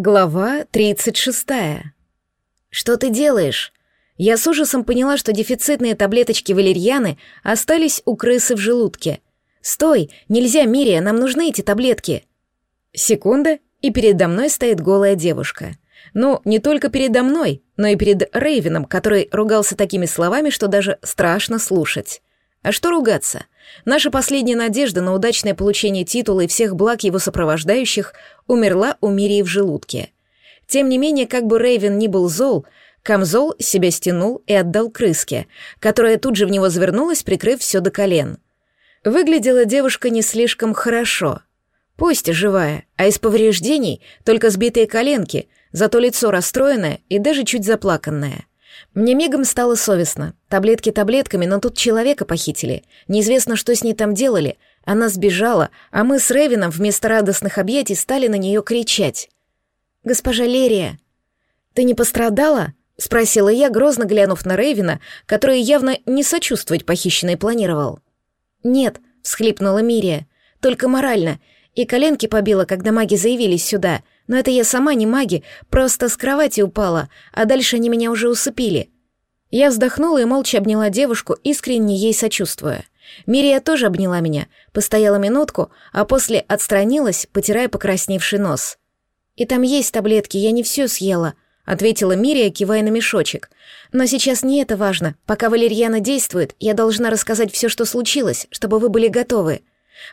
Глава 36. «Что ты делаешь?» Я с ужасом поняла, что дефицитные таблеточки валерьяны остались у крысы в желудке. «Стой! Нельзя, Мирия, нам нужны эти таблетки!» Секунда, и передо мной стоит голая девушка. Ну, не только передо мной, но и перед Рейвеном, который ругался такими словами, что даже страшно слушать. А что ругаться? Наша последняя надежда на удачное получение титула и всех благ его сопровождающих умерла у Мирии в желудке. Тем не менее, как бы Рейвен ни был зол, камзол себя стянул и отдал крыске, которая тут же в него завернулась, прикрыв все до колен. Выглядела девушка не слишком хорошо. Пусть живая, а из повреждений только сбитые коленки, зато лицо расстроенное и даже чуть заплаканное. Мне мигом стало совестно. Таблетки таблетками, но тут человека похитили. Неизвестно, что с ней там делали. Она сбежала, а мы с Ревином вместо радостных объятий стали на нее кричать. «Госпожа Лерия, ты не пострадала?» — спросила я, грозно глянув на Рейвина, который явно не сочувствовать похищенной планировал. «Нет», — всхлипнула Мирия, — «только морально. И коленки побила, когда маги заявились сюда. Но это я сама не маги, просто с кровати упала, а дальше они меня уже усыпили. Я вздохнула и молча обняла девушку, искренне ей сочувствуя. Мирия тоже обняла меня, постояла минутку, а после отстранилась, потирая покрасневший нос. «И там есть таблетки, я не все съела», — ответила Мирия, кивая на мешочек. «Но сейчас не это важно. Пока валерьяна действует, я должна рассказать все, что случилось, чтобы вы были готовы.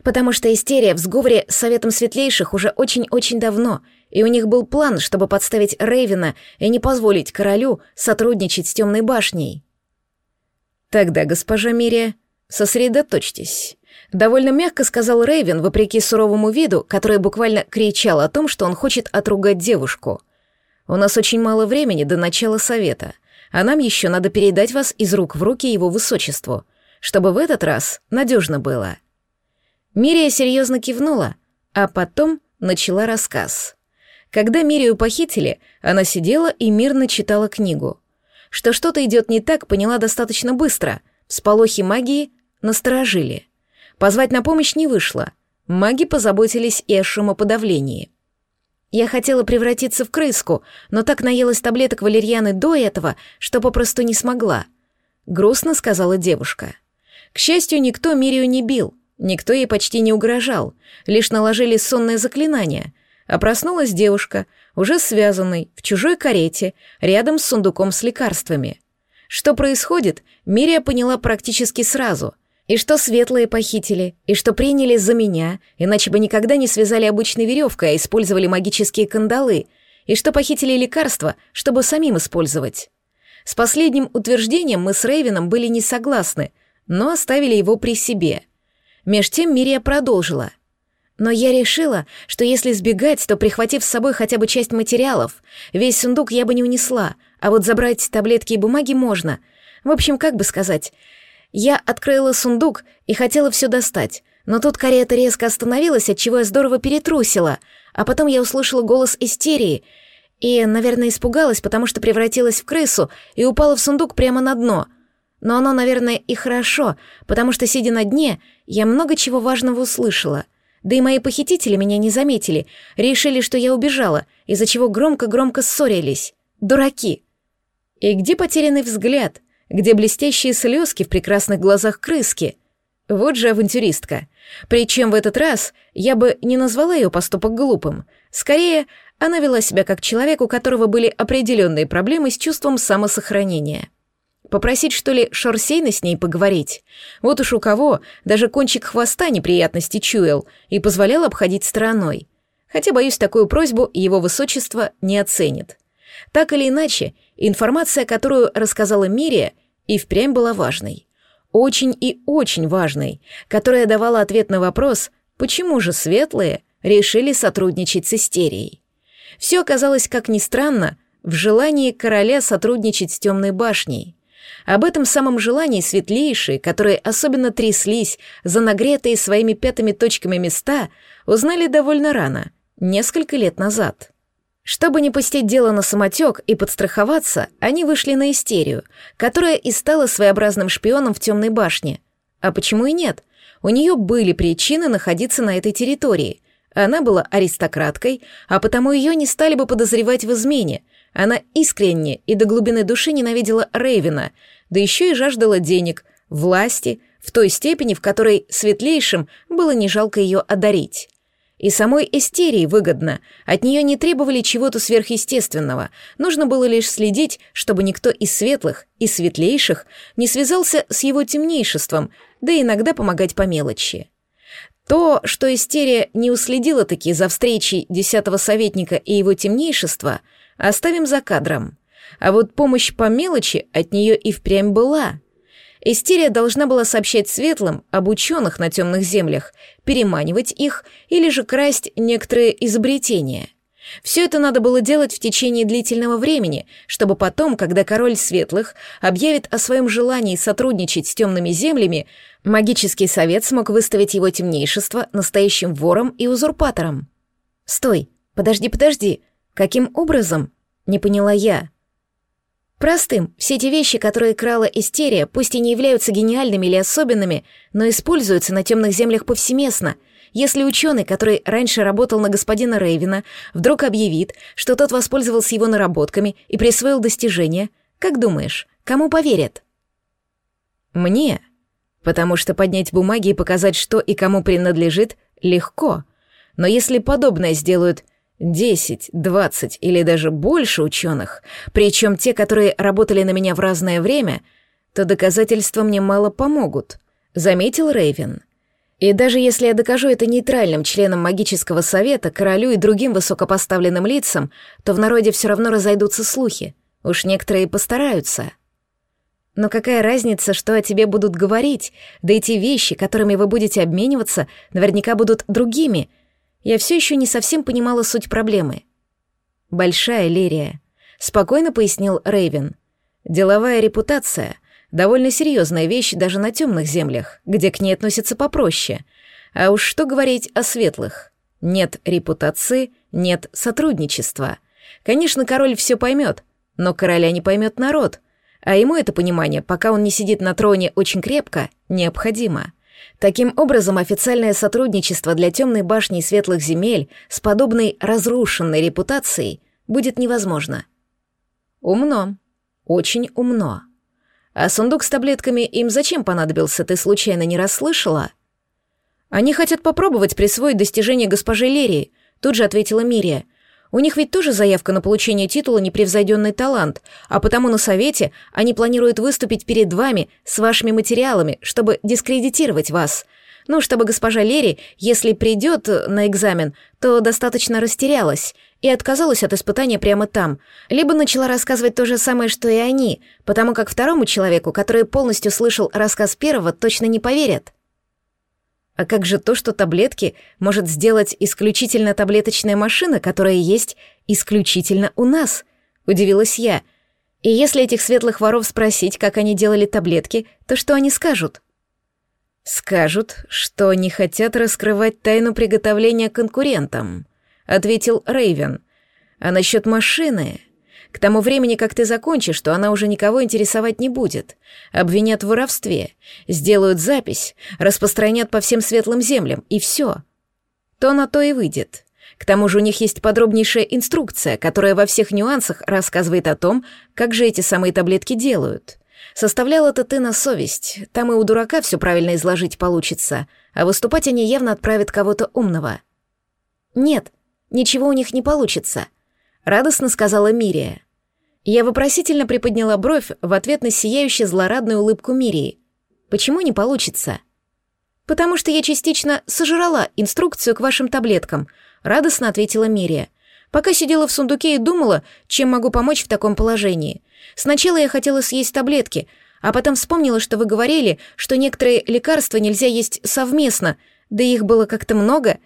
Потому что истерия в сговоре с Советом Светлейших уже очень-очень давно — и у них был план, чтобы подставить Рейвена и не позволить королю сотрудничать с Темной башней. Тогда, госпожа Мирия, сосредоточьтесь. Довольно мягко сказал Рейвен, вопреки суровому виду, который буквально кричал о том, что он хочет отругать девушку. У нас очень мало времени до начала совета, а нам еще надо передать вас из рук в руки его высочеству, чтобы в этот раз надежно было. Мирия серьезно кивнула, а потом начала рассказ. Когда Мирию похитили, она сидела и мирно читала книгу. Что что-то идет не так, поняла достаточно быстро. Всполохи магии насторожили. Позвать на помощь не вышло. Маги позаботились и о шумоподавлении. Я хотела превратиться в крыску, но так наелась таблеток валерьяны до этого, что попросту не смогла. Грустно сказала девушка. К счастью, никто Мирию не бил, никто ей почти не угрожал, лишь наложили сонное заклинание — а проснулась девушка, уже связанной, в чужой карете, рядом с сундуком с лекарствами. Что происходит, Мирия поняла практически сразу. И что светлые похитили, и что приняли за меня, иначе бы никогда не связали обычной веревкой, а использовали магические кандалы, и что похитили лекарства, чтобы самим использовать. С последним утверждением мы с Рейвином были не согласны, но оставили его при себе. Меж тем Мирия продолжила — но я решила, что если сбегать, то прихватив с собой хотя бы часть материалов, весь сундук я бы не унесла, а вот забрать таблетки и бумаги можно. В общем, как бы сказать, я открыла сундук и хотела все достать, но тут карета резко остановилась, от чего я здорово перетрусила, а потом я услышала голос истерии и, наверное, испугалась, потому что превратилась в крысу и упала в сундук прямо на дно. Но оно, наверное, и хорошо, потому что, сидя на дне, я много чего важного услышала — да и мои похитители меня не заметили, решили, что я убежала, из-за чего громко-громко ссорились. Дураки. И где потерянный взгляд? Где блестящие слезки в прекрасных глазах крыски? Вот же авантюристка. Причем в этот раз я бы не назвала ее поступок глупым. Скорее, она вела себя как человек, у которого были определенные проблемы с чувством самосохранения. Попросить, что ли, Шорсейна с ней поговорить? Вот уж у кого даже кончик хвоста неприятности чуял и позволял обходить стороной. Хотя, боюсь, такую просьбу его высочество не оценит. Так или иначе, информация, которую рассказала Мирия, и впрямь была важной. Очень и очень важной, которая давала ответ на вопрос, почему же светлые решили сотрудничать с истерией. Все оказалось, как ни странно, в желании короля сотрудничать с темной башней. Об этом самом желании светлейшие, которые особенно тряслись за нагретые своими пятыми точками места, узнали довольно рано, несколько лет назад. Чтобы не пустить дело на самотек и подстраховаться, они вышли на истерию, которая и стала своеобразным шпионом в темной башне. А почему и нет? У нее были причины находиться на этой территории. Она была аристократкой, а потому ее не стали бы подозревать в измене. Она искренне и до глубины души ненавидела Рейвена, да еще и жаждала денег, власти, в той степени, в которой светлейшим было не жалко ее одарить. И самой Эстерии выгодно, от нее не требовали чего-то сверхъестественного, нужно было лишь следить, чтобы никто из светлых и светлейших не связался с его темнейшеством, да иногда помогать по мелочи. То, что Истерия не уследила таки за встречей десятого советника и его темнейшества, оставим за кадром. А вот помощь по мелочи от нее и впрямь была. Истерия должна была сообщать светлым об ученых на темных землях, переманивать их или же красть некоторые изобретения. Все это надо было делать в течение длительного времени, чтобы потом, когда король светлых объявит о своем желании сотрудничать с темными землями, магический совет смог выставить его темнейшество настоящим вором и узурпатором. «Стой! Подожди, подожди! Каким образом?» — не поняла я. Простым, все те вещи, которые крала Истерия, пусть и не являются гениальными или особенными, но используются на темных землях повсеместно — если ученый, который раньше работал на господина Рейвина, вдруг объявит, что тот воспользовался его наработками и присвоил достижения, как думаешь, кому поверят? Мне. Потому что поднять бумаги и показать, что и кому принадлежит, легко. Но если подобное сделают 10, 20 или даже больше ученых, причем те, которые работали на меня в разное время, то доказательства мне мало помогут, заметил Рейвен. И даже если я докажу это нейтральным членам магического совета, королю и другим высокопоставленным лицам, то в народе все равно разойдутся слухи. Уж некоторые постараются. Но какая разница, что о тебе будут говорить? Да эти вещи, которыми вы будете обмениваться, наверняка будут другими. Я все еще не совсем понимала суть проблемы. Большая Лерия. Спокойно пояснил Рейвен. Деловая репутация — Довольно серьезная вещь даже на темных землях, где к ней относятся попроще. А уж что говорить о светлых? Нет репутации, нет сотрудничества. Конечно, король все поймет, но короля не поймет народ. А ему это понимание, пока он не сидит на троне очень крепко, необходимо. Таким образом, официальное сотрудничество для темной башни светлых земель с подобной разрушенной репутацией будет невозможно. Умно. Очень умно. А сундук с таблетками им зачем понадобился, ты случайно не расслышала? Они хотят попробовать присвоить достижение госпожи Лерии, тут же ответила Мирия. У них ведь тоже заявка на получение титула «Непревзойденный талант», а потому на совете они планируют выступить перед вами с вашими материалами, чтобы дискредитировать вас. Ну, чтобы госпожа Лери, если придет на экзамен, то достаточно растерялась и отказалась от испытания прямо там, либо начала рассказывать то же самое, что и они, потому как второму человеку, который полностью слышал рассказ первого, точно не поверят. А как же то, что таблетки может сделать исключительно таблеточная машина, которая есть исключительно у нас? Удивилась я. И если этих светлых воров спросить, как они делали таблетки, то что они скажут? «Скажут, что не хотят раскрывать тайну приготовления конкурентам», — ответил Рейвен. «А насчет машины...» К тому времени, как ты закончишь, то она уже никого интересовать не будет. Обвинят в воровстве, сделают запись, распространят по всем светлым землям, и все. То на то и выйдет. К тому же у них есть подробнейшая инструкция, которая во всех нюансах рассказывает о том, как же эти самые таблетки делают. Составлял это ты на совесть, там и у дурака все правильно изложить получится, а выступать они явно отправят кого-то умного. Нет, ничего у них не получится, радостно сказала Мирия. Я вопросительно приподняла бровь в ответ на сияющую злорадную улыбку Мирии. Почему не получится? Потому что я частично сожрала инструкцию к вашим таблеткам, радостно ответила Мирия. Пока сидела в сундуке и думала, чем могу помочь в таком положении. Сначала я хотела съесть таблетки, а потом вспомнила, что вы говорили, что некоторые лекарства нельзя есть совместно, да их было как-то много.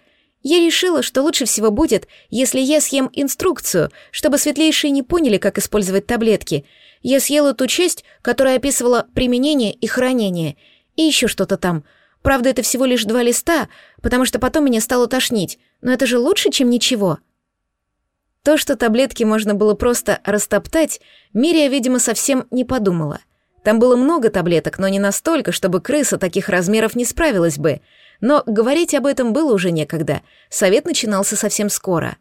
Я решила, что лучше всего будет, если я съем инструкцию, чтобы светлейшие не поняли, как использовать таблетки. Я съела ту часть, которая описывала применение и хранение, и еще что-то там. Правда, это всего лишь два листа, потому что потом меня стало тошнить, но это же лучше, чем ничего. То, что таблетки можно было просто растоптать, Мирия, видимо, совсем не подумала. Там было много таблеток, но не настолько, чтобы крыса таких размеров не справилась бы. Но говорить об этом было уже некогда. Совет начинался совсем скоро.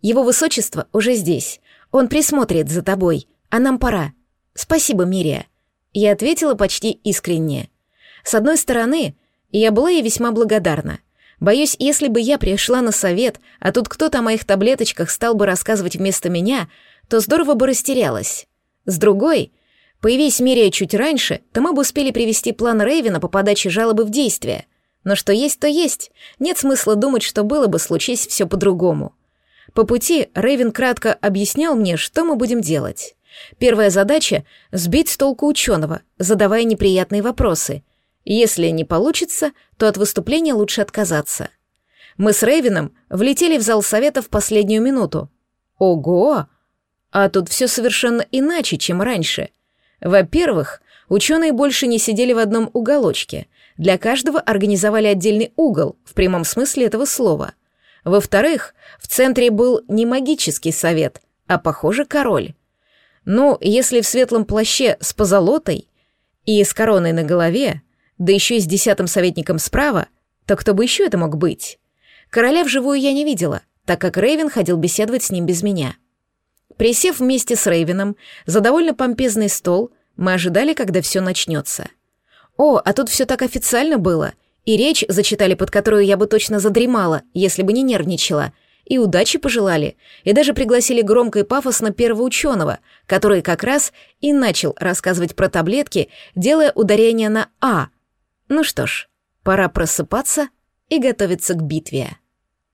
Его высочество уже здесь. Он присмотрит за тобой. А нам пора. Спасибо, Мирия. Я ответила почти искренне. С одной стороны, я была ей весьма благодарна. Боюсь, если бы я пришла на совет, а тут кто-то о моих таблеточках стал бы рассказывать вместо меня, то здорово бы растерялась. С другой, появись Мирия чуть раньше, то мы бы успели привести план Рейвена по подаче жалобы в действие. Но что есть, то есть. Нет смысла думать, что было бы, случись все по-другому. По пути Рейвен кратко объяснял мне, что мы будем делать. Первая задача — сбить с толку ученого, задавая неприятные вопросы. Если не получится, то от выступления лучше отказаться. Мы с Рейвеном влетели в зал совета в последнюю минуту. Ого! А тут все совершенно иначе, чем раньше. Во-первых, ученые больше не сидели в одном уголочке. Для каждого организовали отдельный угол, в прямом смысле этого слова. Во-вторых, в центре был не магический совет, а, похоже, король. Ну, если в светлом плаще с позолотой и с короной на голове, да еще и с десятым советником справа, то кто бы еще это мог быть? Короля вживую я не видела, так как Рейвен ходил беседовать с ним без меня. Присев вместе с Рейвеном за довольно помпезный стол, мы ожидали, когда все начнется. О, а тут все так официально было, и речь зачитали, под которую я бы точно задремала, если бы не нервничала — и удачи пожелали, и даже пригласили громко и пафосно первого ученого, который как раз и начал рассказывать про таблетки, делая ударение на «а». Ну что ж, пора просыпаться и готовиться к битве.